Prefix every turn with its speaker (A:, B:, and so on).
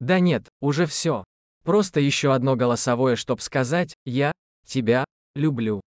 A: Да нет, уже все. Просто еще одно голосовое, чтоб сказать, я тебя люблю.